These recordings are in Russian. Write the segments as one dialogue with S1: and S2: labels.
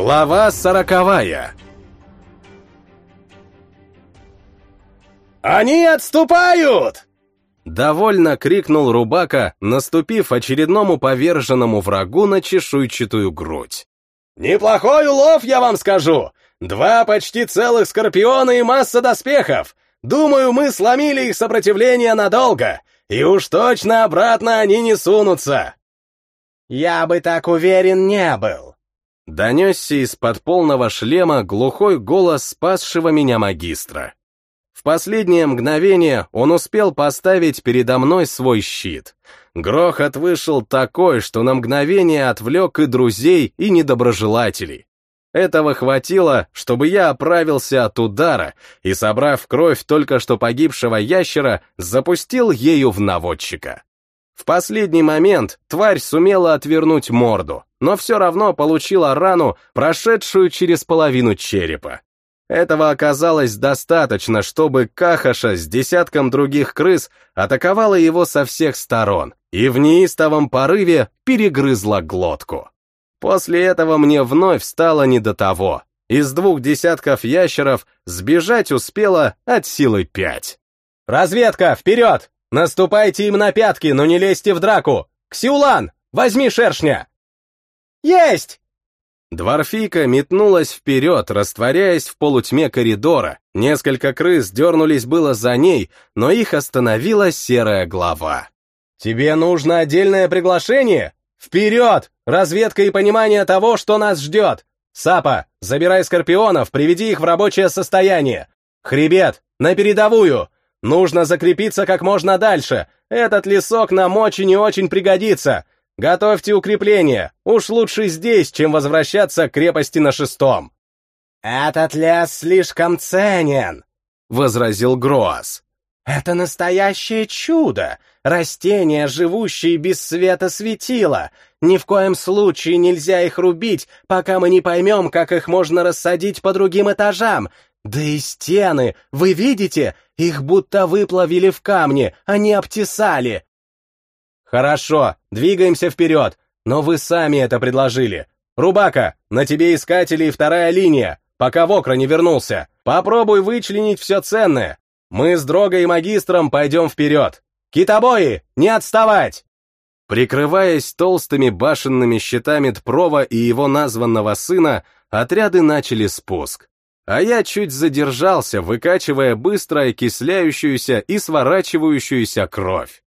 S1: Глава сороковая «Они отступают!» Довольно крикнул Рубака, наступив очередному поверженному врагу на чешуйчатую грудь. «Неплохой улов, я вам скажу! Два почти целых скорпиона и масса доспехов! Думаю, мы сломили их сопротивление надолго, и уж точно обратно они не сунутся!»
S2: «Я бы так уверен не был!»
S1: Донесся из-под полного шлема глухой голос спасшего меня магистра. В последнее мгновение он успел поставить передо мной свой щит. Грохот вышел такой, что на мгновение отвлек и друзей, и недоброжелателей. Этого хватило, чтобы я оправился от удара и, собрав кровь только что погибшего ящера, запустил ею в наводчика. В последний момент тварь сумела отвернуть морду, но все равно получила рану, прошедшую через половину черепа. Этого оказалось достаточно, чтобы Кахаша с десятком других крыс атаковала его со всех сторон и в неистовом порыве перегрызла глотку. После этого мне вновь стало не до того. Из двух десятков ящеров сбежать успела от силы пять. «Разведка, вперед! Наступайте им на пятки, но не лезьте в драку! Ксиулан, возьми шершня!»
S2: «Есть!»
S1: Дворфийка метнулась вперед, растворяясь в полутьме коридора. Несколько крыс дернулись было за ней, но их остановила серая глава. «Тебе нужно отдельное приглашение? Вперед! Разведка и понимание того, что нас ждет! Сапа, забирай скорпионов, приведи их в рабочее состояние! Хребет, на передовую! Нужно закрепиться как можно дальше! Этот лесок нам очень и очень пригодится! Готовьте укрепление. Уж лучше здесь, чем возвращаться к крепости на шестом.
S2: Этот лес слишком ценен, возразил Гроас. Это настоящее чудо. Растения, живущие без света светила. Ни в коем случае нельзя их рубить, пока мы не поймем, как их можно рассадить по другим этажам. Да и стены, вы видите, их будто выплавили в камне, а не обтесали.
S1: «Хорошо, двигаемся вперед, но вы сами это предложили. Рубака, на тебе искатели и вторая линия, пока Вокра не вернулся. Попробуй вычленить все ценное. Мы с Дрогой и Магистром пойдем вперед. Китобои, не отставать!» Прикрываясь толстыми башенными щитами Тпрова и его названного сына, отряды начали спуск. А я чуть задержался, выкачивая быстро окисляющуюся и сворачивающуюся кровь.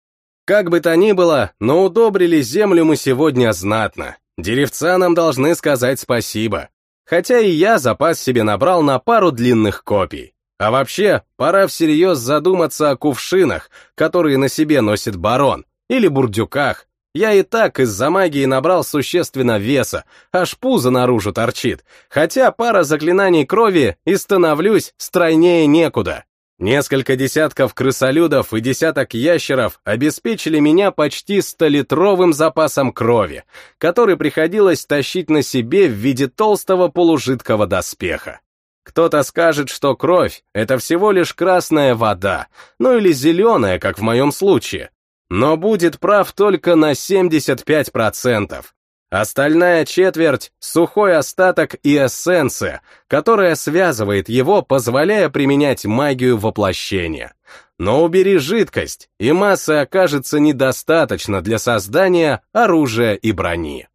S1: Как бы то ни было, но удобрили землю мы сегодня знатно. Деревца нам должны сказать спасибо. Хотя и я запас себе набрал на пару длинных копий. А вообще, пора всерьез задуматься о кувшинах, которые на себе носит барон, или бурдюках. Я и так из-за магии набрал существенно веса, аж пузо наружу торчит, хотя пара заклинаний крови и становлюсь стройнее некуда. Несколько десятков крысолюдов и десяток ящеров обеспечили меня почти столитровым запасом крови, который приходилось тащить на себе в виде толстого полужидкого доспеха. Кто-то скажет, что кровь — это всего лишь красная вода, ну или зеленая, как в моем случае. Но будет прав только на 75%. Остальная четверть — сухой остаток и эссенция, которая связывает его, позволяя применять магию воплощения. Но убери жидкость, и массы окажется недостаточно для создания оружия и брони.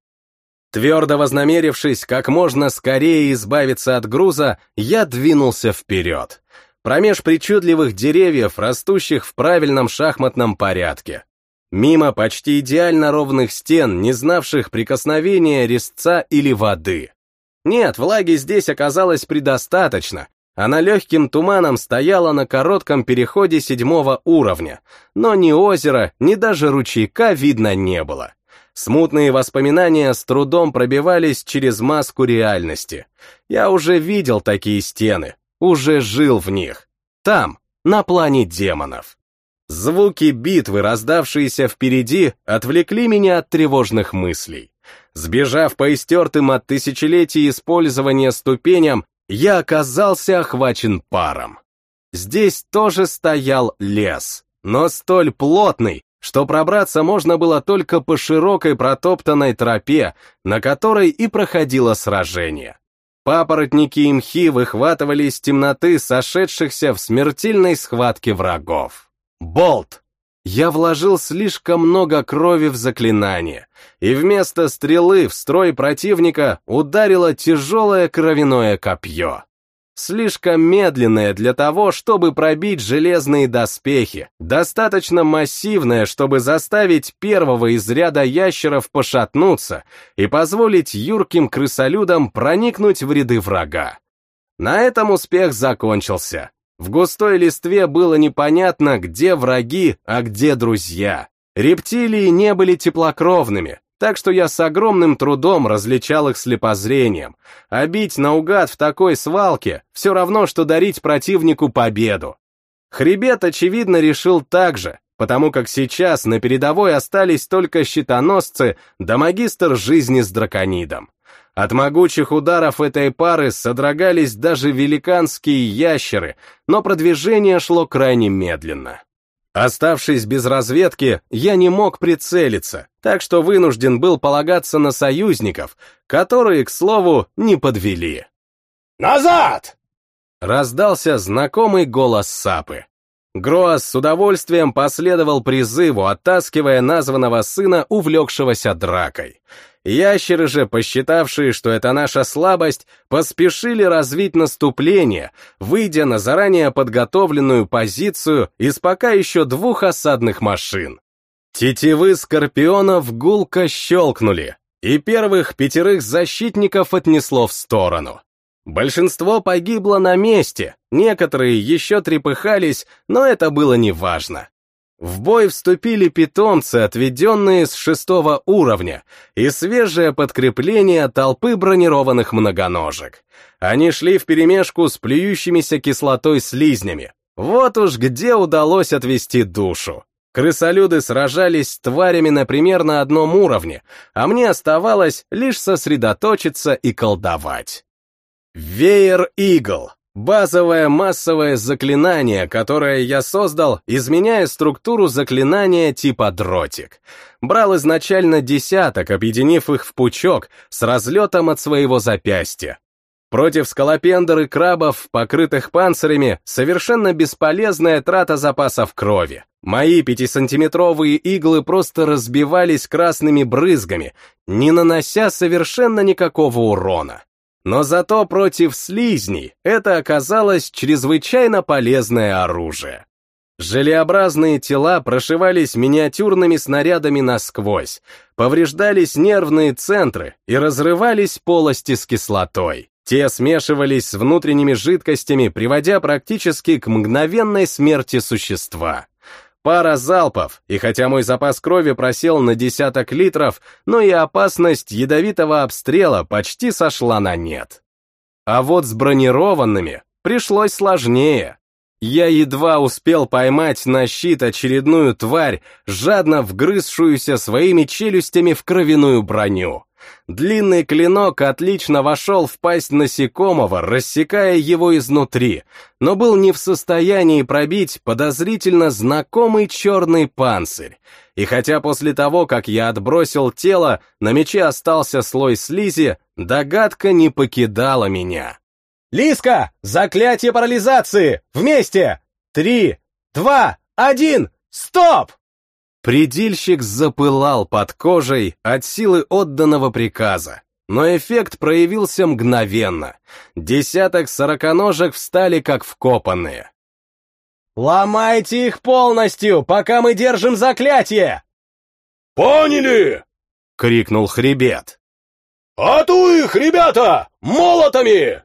S1: Твердо вознамерившись как можно скорее избавиться от груза, я двинулся вперед. Промеж причудливых деревьев, растущих в правильном шахматном порядке. Мимо почти идеально ровных стен, не знавших прикосновения резца или воды. Нет, влаги здесь оказалось предостаточно. Она легким туманом стояла на коротком переходе седьмого уровня, но ни озера, ни даже ручейка видно не было. Смутные воспоминания с трудом пробивались через маску реальности. Я уже видел такие стены, уже жил в них. Там, на плане демонов. Звуки битвы, раздавшиеся впереди, отвлекли меня от тревожных мыслей. Сбежав по истертым от тысячелетий использования ступеням, я оказался охвачен паром. Здесь тоже стоял лес, но столь плотный, что пробраться можно было только по широкой протоптанной тропе, на которой и проходило сражение. Папоротники и мхи выхватывали из темноты сошедшихся в смертельной схватке врагов. Болт! Я вложил слишком много крови в заклинание, и вместо стрелы в строй противника ударило тяжелое кровяное копье. Слишком медленное для того, чтобы пробить железные доспехи, достаточно массивное, чтобы заставить первого из ряда ящеров пошатнуться и позволить юрким крысолюдам проникнуть в ряды врага. На этом успех закончился. В густой листве было непонятно, где враги, а где друзья. Рептилии не были теплокровными, так что я с огромным трудом различал их слепозрением, а бить наугад в такой свалке все равно, что дарить противнику победу. Хребет, очевидно, решил так же, потому как сейчас на передовой остались только щитоносцы да магистр жизни с драконидом. От могучих ударов этой пары содрогались даже великанские ящеры, но продвижение шло крайне медленно. Оставшись без разведки, я не мог прицелиться, так что вынужден был полагаться на союзников, которые, к слову, не подвели.
S2: «Назад!»
S1: Раздался знакомый голос Сапы. Гроас с удовольствием последовал призыву, оттаскивая названного сына, увлекшегося дракой. Ящеры же, посчитавшие, что это наша слабость, поспешили развить наступление, выйдя на заранее подготовленную позицию из пока еще двух осадных машин. Тетивы скорпионов гулко щелкнули, и первых пятерых защитников отнесло в сторону. Большинство погибло на месте, некоторые еще трепыхались, но это было неважно. В бой вступили питомцы, отведенные с шестого уровня, и свежее подкрепление толпы бронированных многоножек. Они шли вперемешку с плюющимися кислотой слизнями. Вот уж где удалось отвести душу. Крысолюды сражались с тварями на примерно одном уровне, а мне оставалось лишь сосредоточиться и колдовать. Веер Игл Базовое массовое заклинание, которое я создал, изменяя структуру заклинания типа дротик. Брал изначально десяток, объединив их в пучок с разлетом от своего запястья. Против скалопендр и крабов, покрытых панцирями, совершенно бесполезная трата запасов крови. Мои пятисантиметровые иглы просто разбивались красными брызгами, не нанося совершенно никакого урона. Но зато против слизней это оказалось чрезвычайно полезное оружие. Желеобразные тела прошивались миниатюрными снарядами насквозь, повреждались нервные центры и разрывались полости с кислотой. Те смешивались с внутренними жидкостями, приводя практически к мгновенной смерти существа. Пара залпов, и хотя мой запас крови просел на десяток литров, но и опасность ядовитого обстрела почти сошла на нет. А вот с бронированными пришлось сложнее. Я едва успел поймать на щит очередную тварь, жадно вгрызшуюся своими челюстями в кровяную броню. Длинный клинок отлично вошел в пасть насекомого, рассекая его изнутри, но был не в состоянии пробить подозрительно знакомый черный панцирь. И хотя после того, как я отбросил тело, на мече остался слой слизи, догадка не покидала меня.
S2: «Лиска! Заклятие парализации! Вместе! Три, два, один, стоп!»
S1: Предильщик запылал под кожей от силы отданного приказа, но эффект проявился мгновенно. Десяток сороконожек встали как вкопанные.
S2: «Ломайте их полностью, пока мы держим заклятие!»
S3: «Поняли!»
S1: — крикнул хребет.
S3: «Ату их, ребята! Молотами!»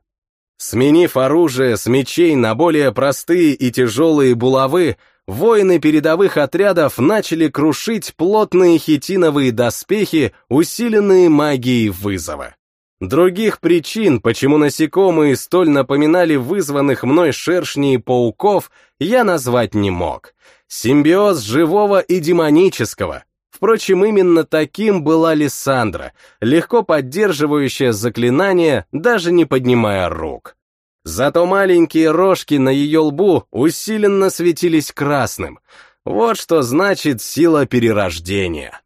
S1: Сменив оружие с мечей на более простые и тяжелые булавы, воины передовых отрядов начали крушить плотные хитиновые доспехи, усиленные магией вызова. Других причин, почему насекомые столь напоминали вызванных мной шершней и пауков, я назвать не мог. Симбиоз живого и демонического. Впрочем, именно таким была Лиссандра, легко поддерживающая заклинание, даже не поднимая рук. Зато маленькие рожки на ее лбу усиленно светились красным. Вот что значит сила перерождения.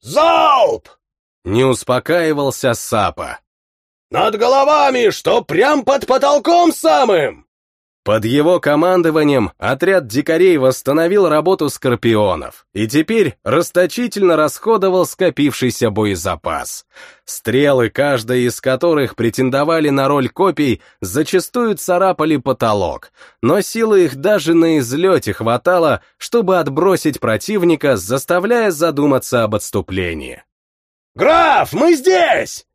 S3: «Залп!»
S1: Не успокаивался Сапа.
S3: Над головами, что прям под потолком самым!»
S1: Под его командованием отряд дикарей восстановил работу скорпионов и теперь расточительно расходовал скопившийся боезапас. Стрелы, каждая из которых претендовали на роль копий, зачастую царапали потолок, но силы их даже на излете хватало, чтобы отбросить противника, заставляя задуматься об отступлении.
S3: «Граф, мы здесь!»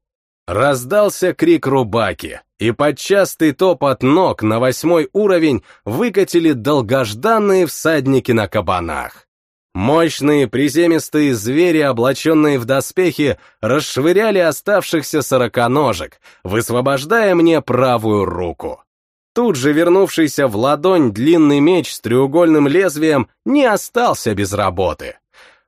S1: Раздался крик Рубаки, и под частый топот ног на восьмой уровень выкатили долгожданные всадники на кабанах. Мощные приземистые звери, облаченные в доспехи, расшвыряли оставшихся сороконожек, высвобождая мне правую руку. Тут же вернувшийся в ладонь длинный меч с треугольным лезвием не остался без работы.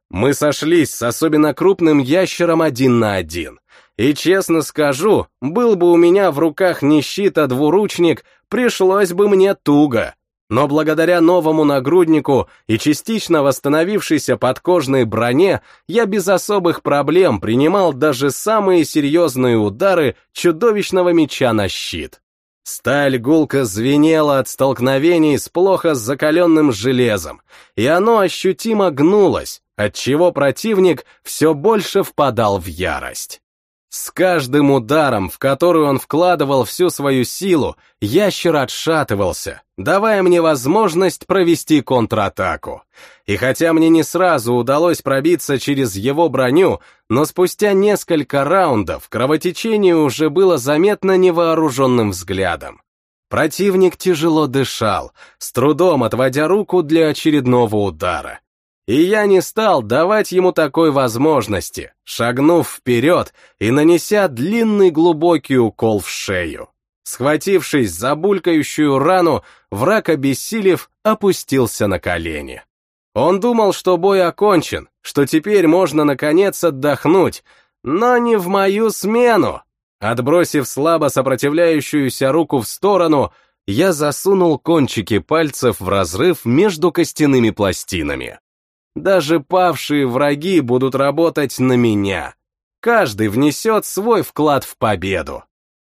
S1: Мы сошлись с особенно крупным ящером один на один, и честно скажу, был бы у меня в руках не щит, а двуручник, пришлось бы мне туго. Но благодаря новому нагруднику и частично восстановившейся подкожной броне, я без особых проблем принимал даже самые серьезные удары чудовищного меча на щит. Сталь гулко звенела от столкновений с плохо закаленным железом, и оно ощутимо гнулось, отчего противник все больше впадал в ярость. С каждым ударом, в который он вкладывал всю свою силу, ящер отшатывался, давая мне возможность провести контратаку. И хотя мне не сразу удалось пробиться через его броню, но спустя несколько раундов кровотечение уже было заметно невооруженным взглядом. Противник тяжело дышал, с трудом отводя руку для очередного удара. И я не стал давать ему такой возможности, шагнув вперед и нанеся длинный глубокий укол в шею. Схватившись за булькающую рану, враг, обессилев, опустился на колени. Он думал, что бой окончен, что теперь можно наконец отдохнуть, но не в мою смену. Отбросив слабо сопротивляющуюся руку в сторону, я засунул кончики пальцев в разрыв между костяными пластинами. Даже павшие враги будут работать на меня. Каждый внесет свой вклад в победу.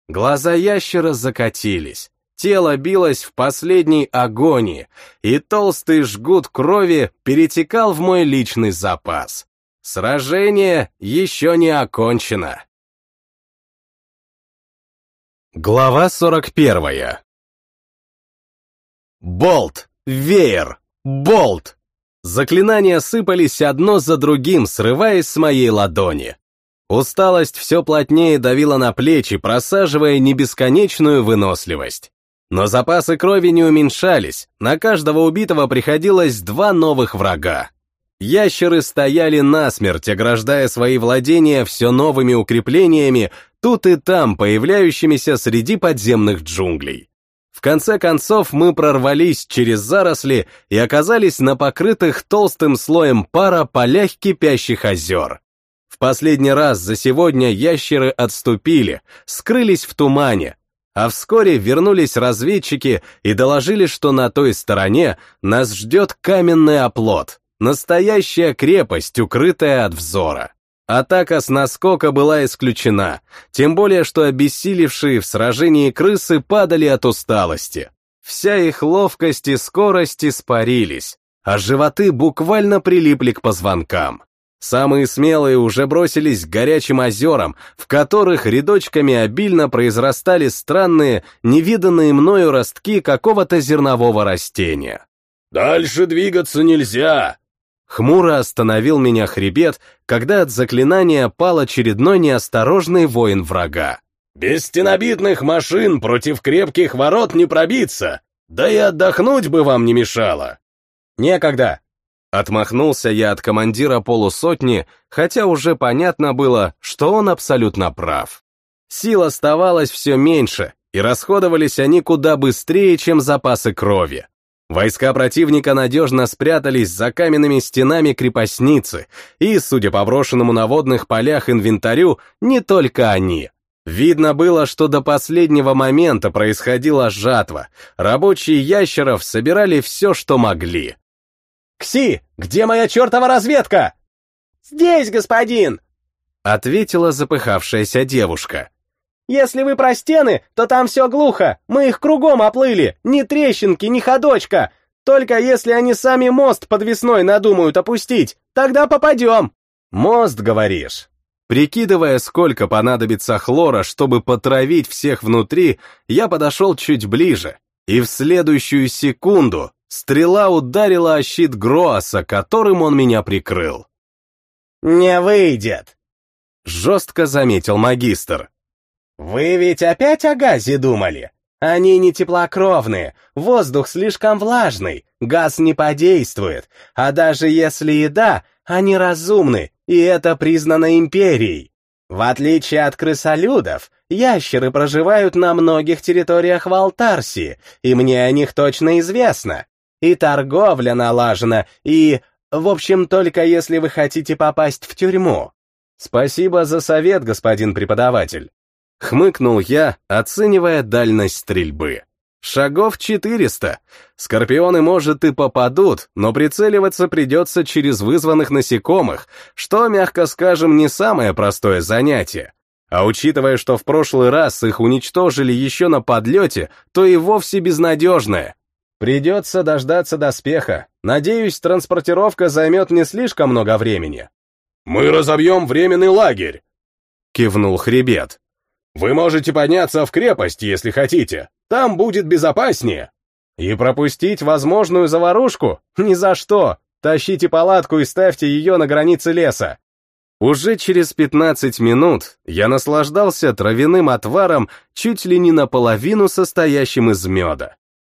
S1: Глаза ящера закатились, тело билось в последней агонии, и толстый жгут крови перетекал в мой личный запас. Сражение еще не окончено. Глава 41 Болт! Веер! Болт! Заклинания сыпались одно за другим, срываясь с моей ладони. Усталость все плотнее давила на плечи, просаживая небесконечную выносливость. Но запасы крови не уменьшались, на каждого убитого приходилось два новых врага. Ящеры стояли насмерть, ограждая свои владения все новыми укреплениями, тут и там появляющимися среди подземных джунглей. В конце концов мы прорвались через заросли и оказались на покрытых толстым слоем пара полях кипящих озер. В последний раз за сегодня ящеры отступили, скрылись в тумане, а вскоре вернулись разведчики и доложили, что на той стороне нас ждет каменный оплот, настоящая крепость, укрытая от взора. Атака с наскока была исключена, тем более что обессилевшие в сражении крысы падали от усталости. Вся их ловкость и скорость испарились, а животы буквально прилипли к позвонкам. Самые смелые уже бросились к горячим озерам, в которых рядочками обильно произрастали странные, невиданные мною ростки какого-то зернового растения.
S3: «Дальше двигаться нельзя!»
S1: Хмуро остановил меня хребет, когда от заклинания пал очередной неосторожный воин врага.
S3: «Без стенобитных машин против крепких ворот не пробиться! Да и отдохнуть бы вам не мешало!»
S1: «Некогда!» Отмахнулся я от командира полусотни, хотя уже понятно было, что он абсолютно прав. Сил оставалось все меньше, и расходовались они куда быстрее, чем запасы крови. Войска противника надежно спрятались за каменными стенами крепостницы, и, судя по брошенному на водных полях инвентарю, не только они. Видно было, что до последнего момента происходила жатва. Рабочие ящеров собирали все, что могли.
S2: «Кси, где моя чертова разведка?»
S4: «Здесь, господин!»
S1: — ответила запыхавшаяся девушка.
S2: Если вы про стены, то там все глухо, мы их кругом оплыли, ни трещинки, ни ходочка. Только если они сами мост подвесной надумают опустить, тогда попадем.
S1: Мост, говоришь? Прикидывая, сколько понадобится хлора, чтобы потравить всех внутри, я подошел чуть ближе, и в следующую секунду стрела ударила о щит Гроаса, которым он меня прикрыл.
S2: «Не выйдет», —
S1: жестко заметил магистр.
S2: «Вы ведь опять о газе думали? Они не теплокровные, воздух слишком влажный, газ не подействует, а даже если и да, они разумны, и это признано империей. В отличие от крысолюдов, ящеры проживают на многих территориях Валтарсии, и мне о них точно известно. И торговля налажена, и... В общем, только если вы хотите попасть в тюрьму.
S1: Спасибо за совет, господин преподаватель. Хмыкнул я, оценивая дальность стрельбы. Шагов 400. Скорпионы, может, и попадут, но прицеливаться придется через вызванных насекомых, что, мягко скажем, не самое простое занятие. А учитывая, что в прошлый раз их уничтожили еще на подлете, то и вовсе безнадежное. Придется дождаться доспеха. Надеюсь, транспортировка займет не слишком много времени.
S3: «Мы разобьем временный лагерь», — кивнул Хребет. Вы можете подняться в крепость, если хотите. Там будет безопаснее.
S1: И пропустить возможную заварушку? Ни за что. Тащите палатку и ставьте ее на границе леса. Уже через 15 минут я наслаждался травяным отваром, чуть ли не наполовину состоящим из меда.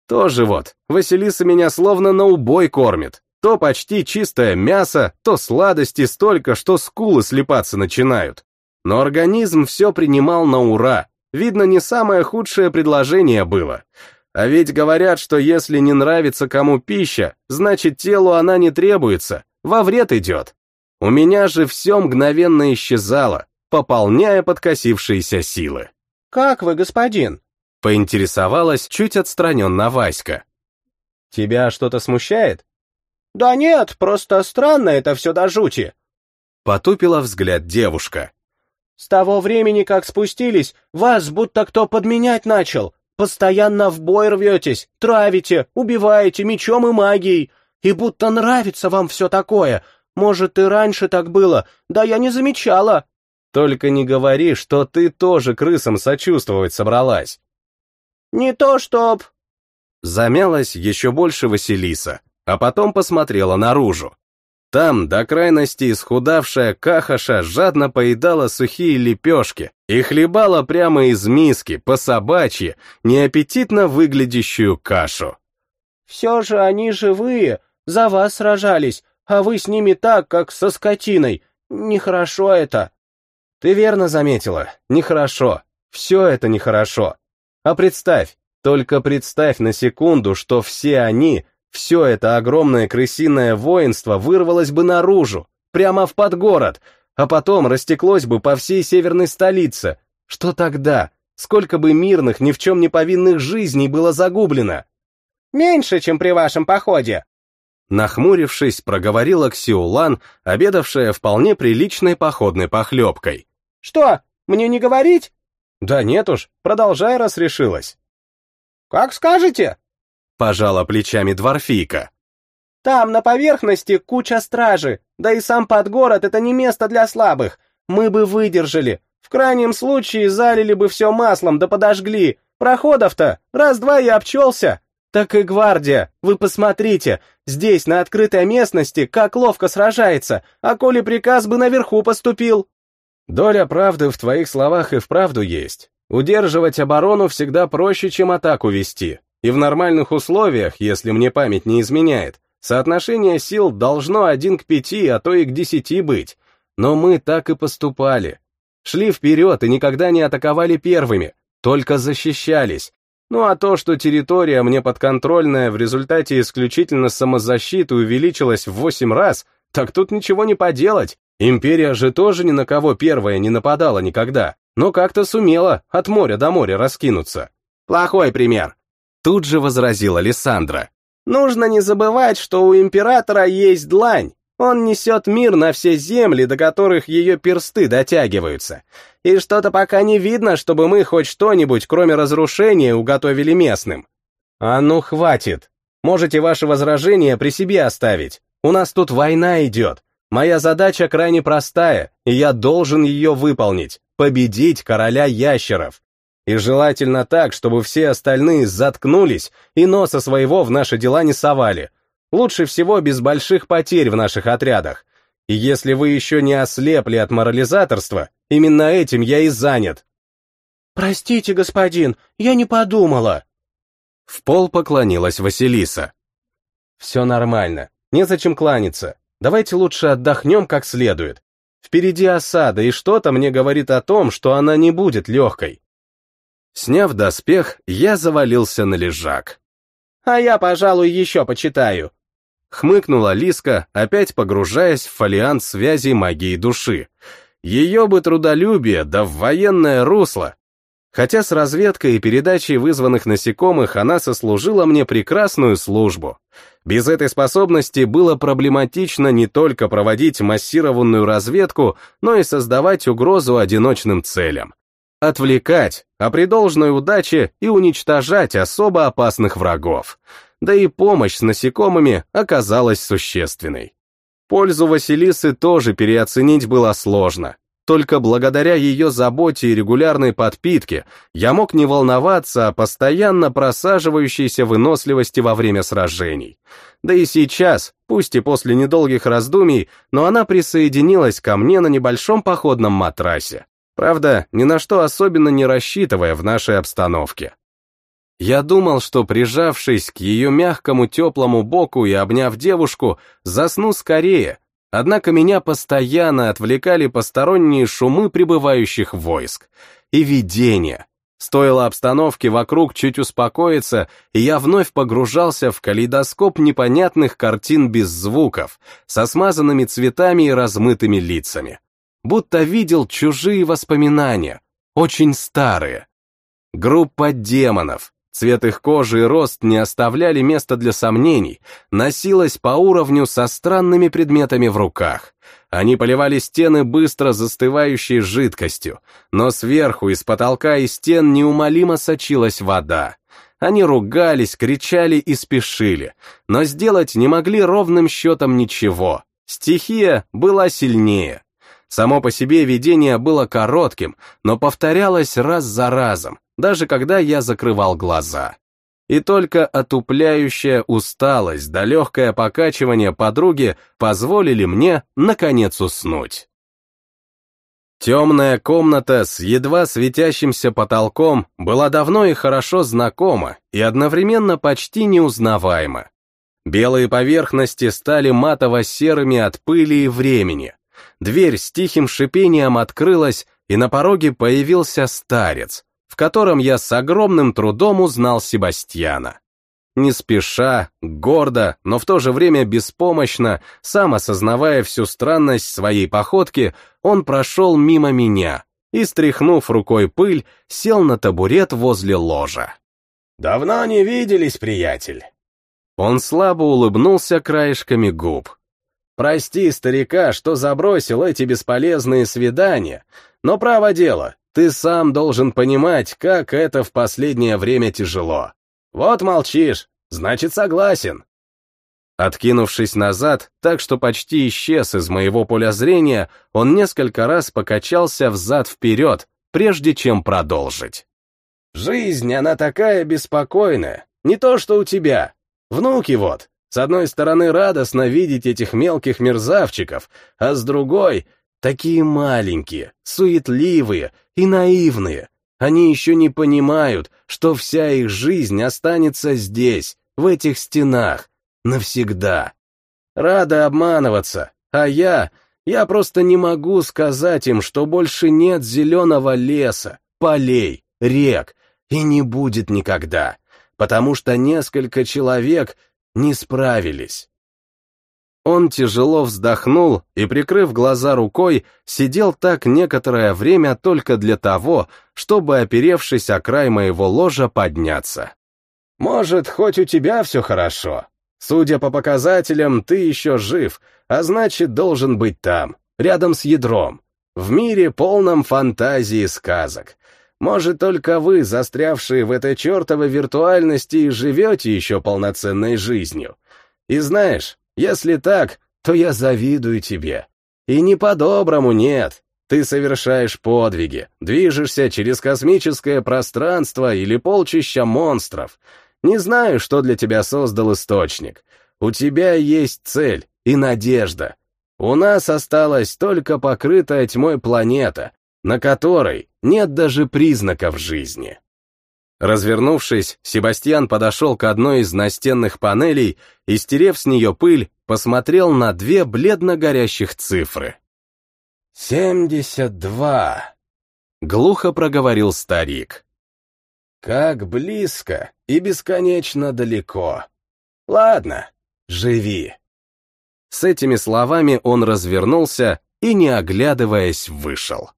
S1: Тоже вот, Василиса меня словно на убой кормит. То почти чистое мясо, то сладости столько, что скулы слепаться начинают. Но организм все принимал на ура. Видно, не самое худшее предложение было. А ведь говорят, что если не нравится кому пища, значит телу она не требуется, во вред идет. У меня же все мгновенно исчезало, пополняя подкосившиеся силы.
S2: «Как вы, господин?»
S1: — поинтересовалась чуть отстраненно Васька. «Тебя что-то смущает?»
S2: «Да нет, просто странно это все до жути».
S1: Потупила взгляд девушка.
S2: С того времени, как спустились, вас будто кто подменять начал. Постоянно в бой рветесь, травите, убиваете мечом и магией. И будто нравится вам все такое. Может, и раньше так было, да я не замечала.
S1: Только не говори, что ты тоже крысам сочувствовать собралась.
S2: Не то чтоб...
S1: Замялась еще больше Василиса, а потом посмотрела наружу. Там до крайности исхудавшая кахаша жадно поедала сухие лепешки и хлебала прямо из миски, по собачьи, неаппетитно выглядящую кашу.
S2: «Все же они живые, за вас сражались, а вы с ними так, как со скотиной. Нехорошо это».
S1: «Ты верно заметила, нехорошо. Все это нехорошо. А представь, только представь на секунду, что все они все это огромное крысиное воинство вырвалось бы наружу, прямо в подгород, а потом растеклось бы по всей северной столице. Что тогда? Сколько бы мирных, ни в чем не повинных жизней было загублено?
S2: Меньше, чем при вашем походе.
S1: Нахмурившись, проговорила Ксиулан, обедавшая вполне приличной походной похлебкой.
S2: Что, мне не говорить?
S1: Да нет уж, продолжай, раз решилась.
S2: Как скажете,
S1: Пожала плечами дворфийка.
S2: Там, на поверхности, куча стражи, да и сам подгород — это не место для слабых. Мы бы выдержали. В крайнем случае залили бы все маслом да подожгли. Проходов-то раз-два и обчелся. Так и гвардия, вы посмотрите, здесь, на открытой местности, как ловко сражается, а коли приказ бы наверху поступил.
S1: Доля правды в твоих словах и вправду есть. Удерживать оборону всегда проще, чем атаку вести. И в нормальных условиях, если мне память не изменяет, соотношение сил должно один к пяти, а то и к десяти быть. Но мы так и поступали. Шли вперед и никогда не атаковали первыми, только защищались. Ну а то, что территория мне подконтрольная в результате исключительно самозащиты увеличилась в восемь раз, так тут ничего не поделать. Империя же тоже ни на кого первая не нападала никогда, но как-то сумела от моря до моря раскинуться. Плохой пример. Тут же возразила Лиссандра.
S2: «Нужно не забывать, что у императора есть длань. Он несет мир на все земли, до которых ее персты дотягиваются. И что-то пока не видно, чтобы мы хоть что-нибудь, кроме разрушения, уготовили местным. А ну, хватит. Можете ваши возражения при себе оставить. У нас тут война идет. Моя задача крайне простая, и я должен ее выполнить — победить короля ящеров. И желательно так, чтобы все остальные заткнулись и носа своего в наши дела не совали. Лучше всего без больших потерь в наших отрядах. И если вы еще не ослепли от морализаторства, именно этим я и занят.
S4: «Простите, господин, я не подумала».
S1: В пол поклонилась Василиса.
S2: «Все нормально, незачем кланяться. Давайте лучше отдохнем как следует. Впереди осада, и что-то мне говорит о том, что она не будет легкой.
S1: Сняв доспех, я завалился на лежак.
S2: А я, пожалуй, еще почитаю.
S1: Хмыкнула Лиска, опять погружаясь в фолиант связи магии души. Ее бы трудолюбие, да в военное русло. Хотя с разведкой и передачей вызванных насекомых она сослужила мне прекрасную службу. Без этой способности было проблематично не только проводить массированную разведку, но и создавать угрозу одиночным целям. Отвлекать, а при должной удаче и уничтожать особо опасных врагов. Да и помощь с насекомыми оказалась существенной. Пользу Василисы тоже переоценить было сложно. Только благодаря ее заботе и регулярной подпитке я мог не волноваться о постоянно просаживающейся выносливости во время сражений. Да и сейчас, пусть и после недолгих раздумий, но она присоединилась ко мне на небольшом походном матрасе. Правда, ни на что особенно не рассчитывая в нашей обстановке. Я думал, что, прижавшись к ее мягкому теплому боку и обняв девушку, засну скорее, Однако меня постоянно отвлекали посторонние шумы прибывающих войск и видения. Стоило обстановке вокруг чуть успокоиться, и я вновь погружался в калейдоскоп непонятных картин без звуков, со смазанными цветами и размытыми лицами. Будто видел чужие воспоминания, очень старые. Группа демонов, Цвет их кожи и рост не оставляли места для сомнений, носилась по уровню со странными предметами в руках. Они поливали стены быстро застывающей жидкостью, но сверху, из потолка и стен неумолимо сочилась вода. Они ругались, кричали и спешили, но сделать не могли ровным счетом ничего. Стихия была сильнее. Само по себе видение было коротким, но повторялось раз за разом, даже когда я закрывал глаза. И только отупляющая усталость да легкое покачивание подруги позволили мне, наконец, уснуть. Темная комната с едва светящимся потолком была давно и хорошо знакома и одновременно почти неузнаваема. Белые поверхности стали матово-серыми от пыли и времени. Дверь с тихим шипением открылась, и на пороге появился старец, в котором я с огромным трудом узнал Себастьяна. Не спеша, гордо, но в то же время беспомощно, сам осознавая всю странность своей походки, он прошел мимо меня и, стряхнув рукой пыль, сел на табурет возле ложа.
S3: «Давно не виделись, приятель!»
S1: Он слабо улыбнулся краешками губ.
S2: «Прости, старика, что забросил эти бесполезные свидания, но право дело, ты сам должен понимать, как это в последнее время тяжело. Вот молчишь, значит согласен.
S1: Откинувшись назад, так что почти исчез из моего поля зрения, он несколько раз покачался взад-вперед, прежде чем продолжить.
S2: «Жизнь, она такая беспокойная, не то что у тебя. Внуки вот, с одной стороны радостно видеть этих мелких мерзавчиков, а с другой Такие маленькие, суетливые и наивные. Они еще не понимают, что вся их жизнь останется здесь, в этих стенах, навсегда. Рады обманываться, а я, я просто не могу сказать им, что больше нет зеленого леса, полей, рек, и не будет никогда, потому что несколько человек не справились.
S1: Он тяжело вздохнул и, прикрыв глаза рукой, сидел так некоторое время только для того, чтобы, оперевшись о край моего ложа, подняться.
S2: «Может, хоть у тебя все хорошо?
S3: Судя по показателям, ты еще жив, а значит, должен быть там, рядом с ядром, в мире полном фантазии и сказок. Может, только вы, застрявшие в этой чертовой виртуальности, и живете еще полноценной жизнью. И знаешь, если так, то я завидую тебе. И не по-доброму, нет. Ты совершаешь подвиги, движешься через космическое пространство или полчища монстров. Не знаю, что для тебя создал источник. У тебя есть цель и надежда. У нас осталась только покрытая тьмой планета, на которой нет даже признаков жизни. Развернувшись, Себастьян подошел к одной из настенных панелей и, стерев с нее пыль, посмотрел на две бледно горящих цифры. «Семьдесят два», — глухо проговорил старик. «Как близко и бесконечно далеко. Ладно, живи». С этими словами он развернулся и, не оглядываясь, вышел.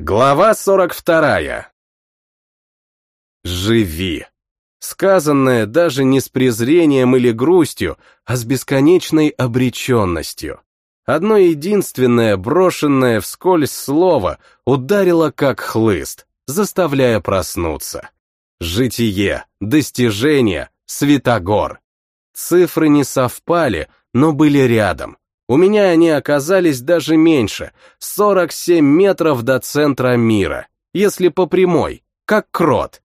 S3: Глава сорок вторая. Живи. Сказанное даже не с презрением или грустью, а с бесконечной обреченностью. Одно единственное брошенное вскользь слово ударило как хлыст, заставляя проснуться. Житие, достижение, Святогор. Цифры не совпали, но были рядом. У меня они оказались даже меньше, 47 метров до центра мира, если по прямой, как крот.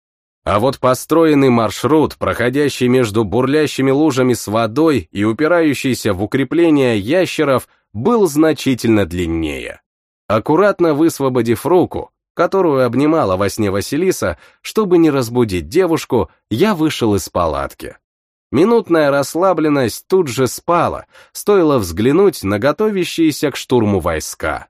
S3: А вот построенный маршрут, проходящий между бурлящими лужами с водой и упирающийся в укрепление ящеров, был значительно длиннее. Аккуратно высвободив руку, которую обнимала во сне Василиса, чтобы не разбудить девушку, я вышел из палатки. Минутная расслабленность тут же спала, стоило взглянуть на готовящиеся к штурму войска.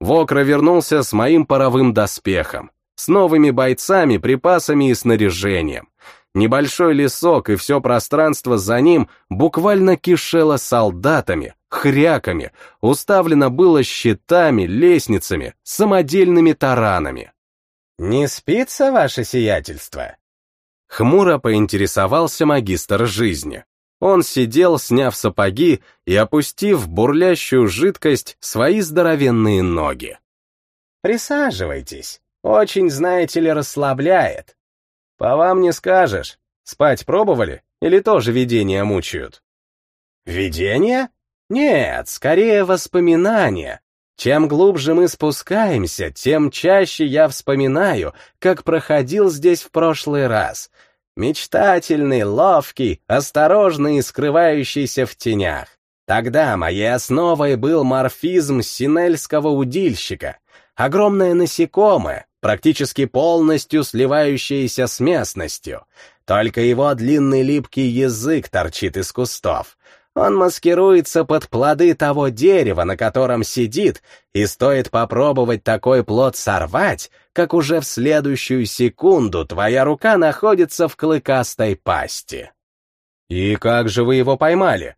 S3: Вокра вернулся с моим паровым доспехом, с новыми бойцами, припасами и снаряжением. Небольшой лесок и все пространство за ним буквально кишело солдатами, хряками, уставлено было щитами, лестницами, самодельными таранами.
S2: «Не спится ваше сиятельство?»
S3: Хмуро поинтересовался магистр жизни. Он сидел, сняв сапоги и опустив в бурлящую жидкость свои здоровенные ноги.
S2: «Присаживайтесь. Очень, знаете ли, расслабляет. По вам не скажешь. Спать пробовали или тоже видения мучают? Видения? Нет, скорее воспоминания. Чем глубже мы спускаемся, тем чаще я вспоминаю, как проходил здесь в прошлый раз. Мечтательный, ловкий, осторожный и скрывающийся в тенях. Тогда моей основой был морфизм синельского удильщика. Огромное насекомое, практически полностью сливающееся с местностью. Только его длинный липкий язык торчит из кустов. Он маскируется под плоды того дерева, на котором сидит, и стоит попробовать такой плод сорвать, как уже в следующую секунду твоя рука находится в клыкастой пасти. И как же вы его поймали?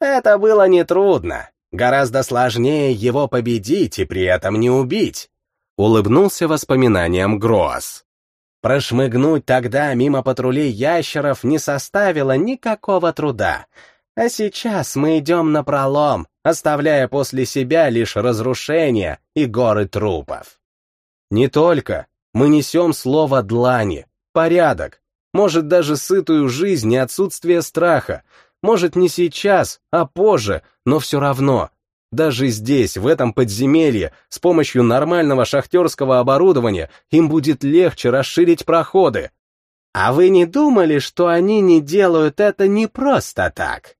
S2: Это было нетрудно. Гораздо сложнее его победить и при этом не убить. Улыбнулся воспоминанием Гроас. Прошмыгнуть тогда мимо патрулей ящеров не составило никакого труда. А сейчас мы идем на пролом, оставляя после себя лишь разрушения и горы трупов. Не только. Мы несем слово длани, порядок, может даже сытую жизнь и отсутствие страха, может не сейчас, а позже, но все равно даже здесь, в этом подземелье, с помощью нормального шахтерского оборудования им будет легче расширить проходы. А вы не думали, что они не делают это не просто так?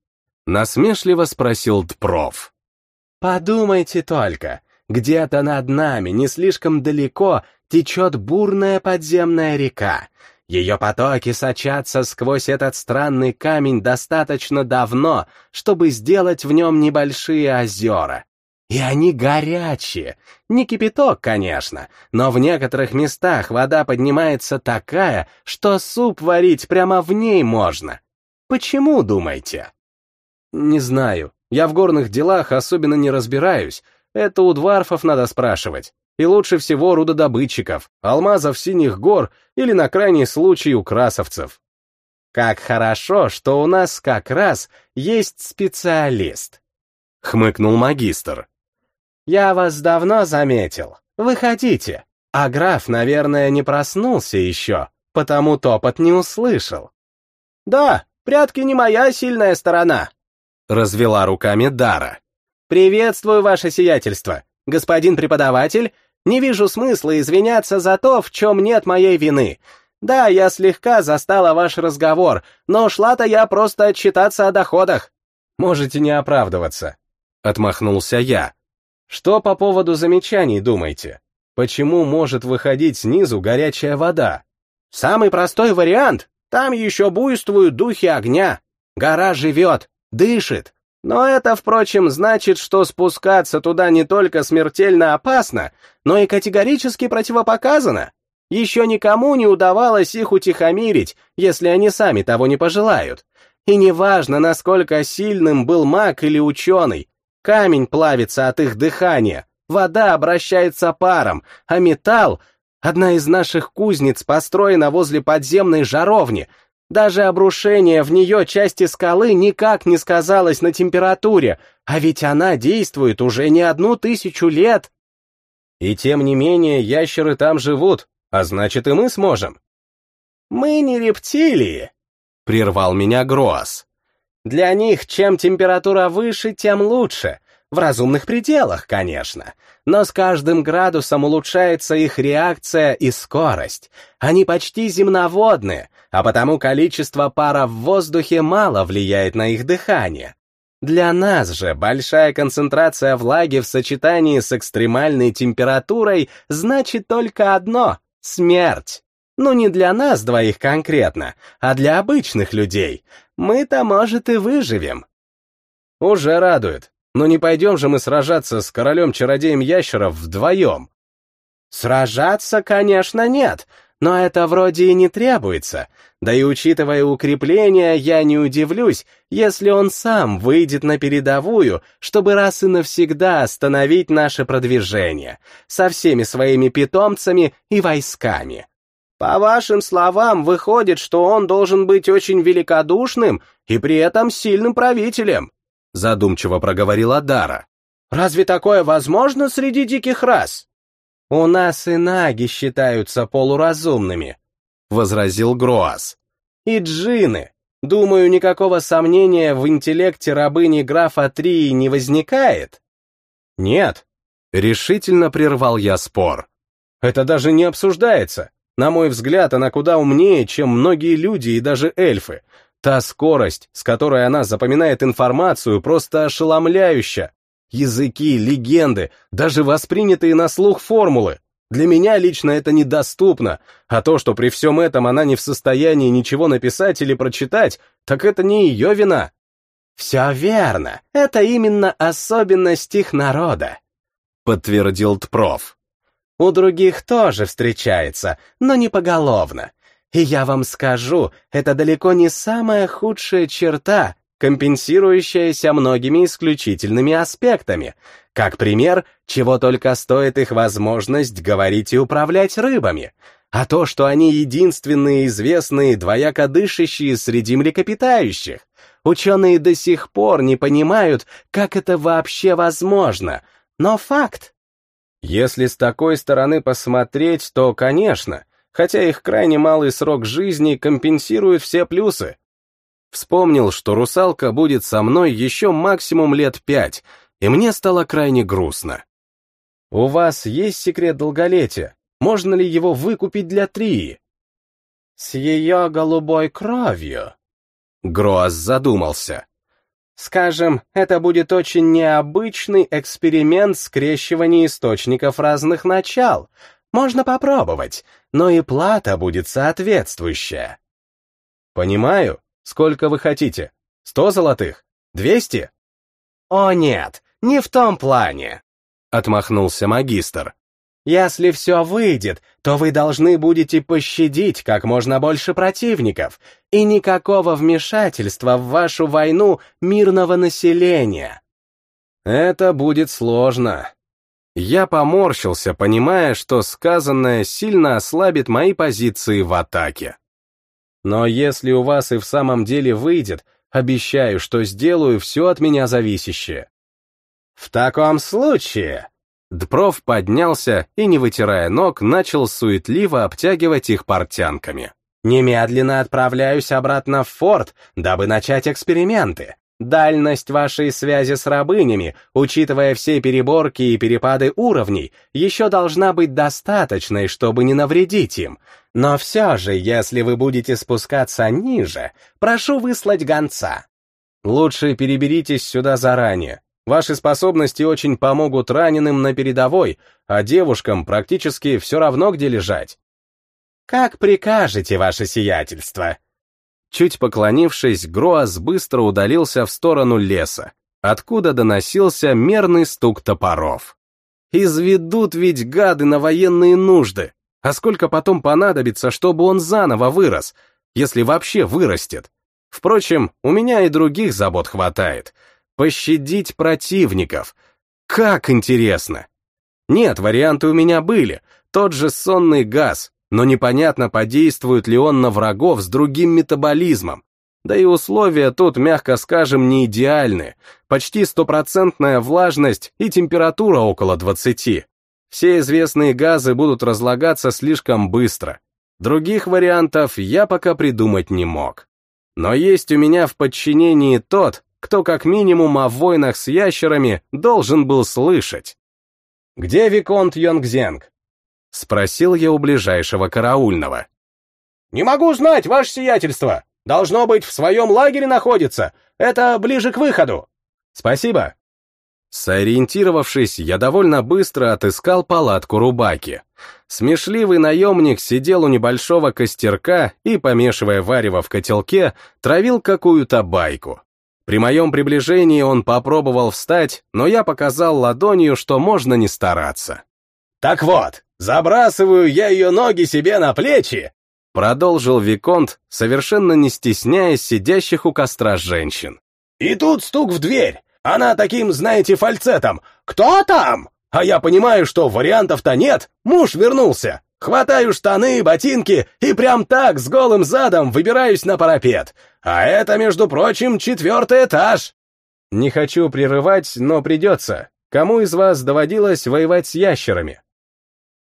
S2: Насмешливо спросил Дпров. Подумайте только, где-то над нами, не слишком далеко, течет бурная подземная река, ее потоки сочатся сквозь этот странный камень достаточно давно, чтобы сделать в нем небольшие озера. И они горячие. Не кипяток, конечно, но в некоторых местах вода поднимается такая, что суп варить прямо в ней можно. Почему, думаете? Не знаю. Я в горных делах особенно не разбираюсь. Это у дварфов надо спрашивать и лучше всего рудодобытчиков, алмазов синих гор или на крайний случай у красовцев. Как хорошо, что у нас как раз есть специалист. Хмыкнул магистр. Я вас давно заметил. Выходите. А граф, наверное, не проснулся еще, потому топот не услышал. Да, прятки не моя сильная сторона. Развела руками Дара. Приветствую, ваше сиятельство. Господин преподаватель, не вижу смысла извиняться за то, в чем нет моей вины. Да, я слегка застала ваш разговор, но шла-то я просто отчитаться о доходах. Можете не оправдываться. Отмахнулся я. Что по поводу замечаний думаете? Почему может выходить снизу горячая вода? Самый простой вариант. Там еще буйствуют духи огня. Гора живет, дышит. Но это, впрочем, значит, что спускаться туда не только смертельно опасно, но и категорически противопоказано. Еще никому не удавалось их утихомирить, если они сами того не пожелают. И неважно, насколько сильным был маг или ученый, камень плавится от их дыхания, вода обращается паром, а металл — одна из наших кузниц построена возле подземной жаровни — даже обрушение в нее части скалы никак не сказалось на температуре, а ведь она действует уже не одну тысячу лет. И тем не менее ящеры там живут, а значит и мы сможем. Мы не рептилии, прервал меня Гроас. Для них чем температура выше, тем лучше, в разумных пределах, конечно. Но с каждым градусом улучшается их реакция и скорость. Они почти земноводные, а потому количество пара в воздухе мало влияет на их дыхание. Для нас же большая концентрация влаги в сочетании с экстремальной температурой значит только одно — смерть. Ну не для нас двоих конкретно, а для обычных людей. Мы-то, может, и выживем. Уже радует. Но не пойдем же мы сражаться с королем-чародеем ящеров вдвоем. Сражаться, конечно, нет, но это вроде и не требуется. Да и учитывая укрепления, я не удивлюсь, если он сам выйдет на передовую, чтобы раз и навсегда остановить наше продвижение со всеми своими питомцами и войсками. По вашим словам, выходит, что он должен быть очень великодушным и при этом сильным правителем задумчиво проговорила Дара. Разве такое возможно среди диких рас? У нас и наги считаются полуразумными, возразил Гроас. И джины. Думаю, никакого сомнения в интеллекте рабыни графа Трии не возникает. Нет, решительно прервал я спор. Это даже не обсуждается. На мой взгляд, она куда умнее, чем многие люди и даже эльфы. Та скорость, с которой она запоминает информацию, просто ошеломляющая. Языки, легенды, даже воспринятые на слух формулы. Для меня лично это недоступно, а то, что при всем этом она не в состоянии ничего написать или прочитать, так это не ее вина. Все верно, это именно особенность их народа, подтвердил Тпров. У других тоже встречается, но не поголовно. И я вам скажу, это далеко не самая худшая черта, компенсирующаяся многими исключительными аспектами. Как пример, чего только стоит их возможность говорить и управлять рыбами. А то, что они единственные известные двояко дышащие среди млекопитающих. Ученые до сих пор не понимают, как это вообще возможно. Но факт. Если с такой стороны посмотреть, то, конечно, хотя их крайне малый срок жизни компенсирует все плюсы. Вспомнил, что русалка будет со мной еще максимум лет пять, и мне стало крайне грустно. «У вас есть секрет долголетия? Можно ли его выкупить для Трии?» «С ее голубой кровью?» Гроас задумался. «Скажем, это будет очень необычный эксперимент скрещивания источников разных начал, можно попробовать, но и плата будет соответствующая. Понимаю. Сколько вы хотите? Сто золотых? Двести? О нет, не в том плане. Отмахнулся магистр. Если все выйдет, то вы должны будете пощадить как можно больше противников и никакого вмешательства в вашу войну мирного населения. Это будет сложно, я поморщился, понимая, что сказанное сильно ослабит мои позиции в атаке.
S3: Но если у вас и в самом деле выйдет, обещаю, что сделаю все от меня зависящее.
S2: В таком случае...
S3: Дпров поднялся и, не вытирая ног, начал суетливо обтягивать их портянками.
S2: Немедленно отправляюсь обратно в форт, дабы начать эксперименты. Дальность вашей связи с рабынями, учитывая все переборки и перепады уровней, еще должна быть достаточной, чтобы не навредить им. Но все же, если вы будете спускаться ниже, прошу выслать гонца.
S3: Лучше переберитесь сюда заранее. Ваши способности очень помогут раненым на передовой, а девушкам практически все равно, где лежать.
S2: Как прикажете, ваше сиятельство.
S3: Чуть поклонившись, Гроас быстро удалился в сторону леса, откуда доносился мерный стук топоров. Изведут ведь гады на военные нужды. А сколько потом понадобится, чтобы он заново вырос, если вообще вырастет? Впрочем, у меня и других забот хватает. Пощадить противников. Как интересно. Нет, варианты у меня были. Тот же сонный газ, но непонятно, подействует ли он на врагов с другим метаболизмом. Да и условия тут, мягко скажем, не идеальны. Почти стопроцентная влажность и температура около 20. Все известные газы будут разлагаться слишком быстро. Других вариантов я пока придумать не мог. Но есть у меня в подчинении тот, кто как минимум о войнах с ящерами должен был слышать.
S1: «Где Виконт Йонгзенг?»
S3: — спросил я у ближайшего караульного.
S1: «Не могу знать, ваше сиятельство! Должно быть, в своем лагере находится! Это ближе к выходу!» «Спасибо!»
S3: Сориентировавшись, я довольно быстро отыскал палатку Рубаки. Смешливый наемник сидел у небольшого костерка и, помешивая варево в котелке, травил какую-то байку. При моем приближении он попробовал встать, но я показал ладонью, что можно не стараться.
S1: «Так вот, забрасываю я ее ноги себе на плечи!»
S3: Продолжил Виконт, совершенно не стесняясь сидящих у костра женщин.
S1: «И тут стук в дверь. Она таким, знаете, фальцетом. Кто там? А я понимаю, что вариантов-то нет. Муж вернулся. Хватаю штаны, ботинки и прям так с голым задом выбираюсь на парапет. А это, между прочим, четвертый этаж.
S3: Не хочу прерывать, но придется. Кому из вас доводилось воевать с ящерами?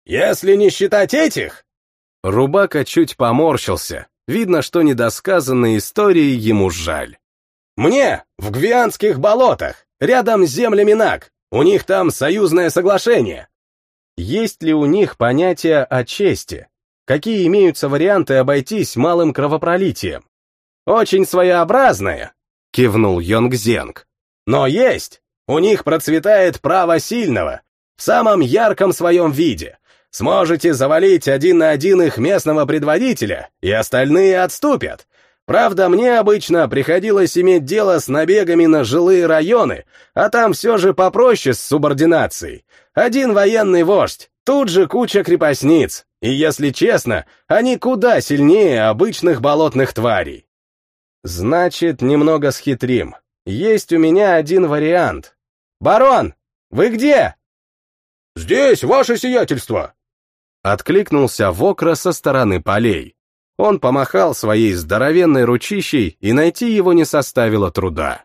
S1: Если не считать этих...
S3: Рубака чуть поморщился. Видно, что недосказанные истории ему жаль.
S1: Мне, в Гвианских болотах, рядом с землями Наг. У них там союзное соглашение.
S3: Есть ли у них понятие о чести? Какие имеются варианты обойтись малым кровопролитием?
S1: Очень своеобразное, кивнул Йонгзенг. Но есть. У них процветает право сильного, в самом ярком своем виде. Сможете завалить один на один их местного предводителя, и остальные отступят. Правда, мне обычно приходилось иметь дело с набегами на жилые районы, а там все же попроще с субординацией. Один военный вождь, тут же куча крепостниц, и, если честно, они куда сильнее обычных болотных тварей.
S3: Значит, немного схитрим. Есть у меня один вариант. «Барон, вы где?»
S1: «Здесь, ваше сиятельство!»
S3: Откликнулся Вокра со стороны полей. Он помахал своей здоровенной ручищей, и найти его не составило труда.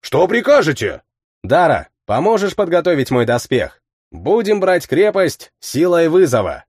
S1: «Что прикажете?»
S3: «Дара, поможешь подготовить мой доспех? Будем брать крепость силой вызова».